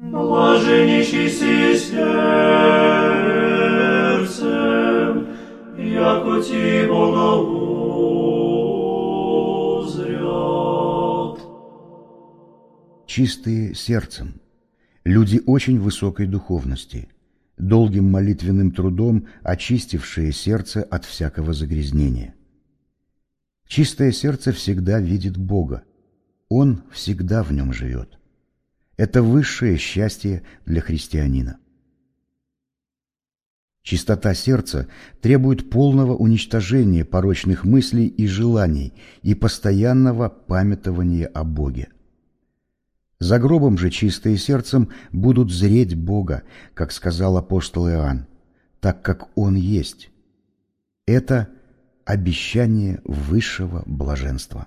Блаженнейший сердцем, яко ти Бога узрят. Чистые сердцем. Люди очень высокой духовности, долгим молитвенным трудом очистившие сердце от всякого загрязнения. Чистое сердце всегда видит Бога. Он всегда в нем живет. Это высшее счастье для христианина. Чистота сердца требует полного уничтожения порочных мыслей и желаний и постоянного памятования о Боге. За гробом же чистые сердцем будут зреть Бога, как сказал апостол Иоанн, так как Он есть. Это обещание высшего блаженства.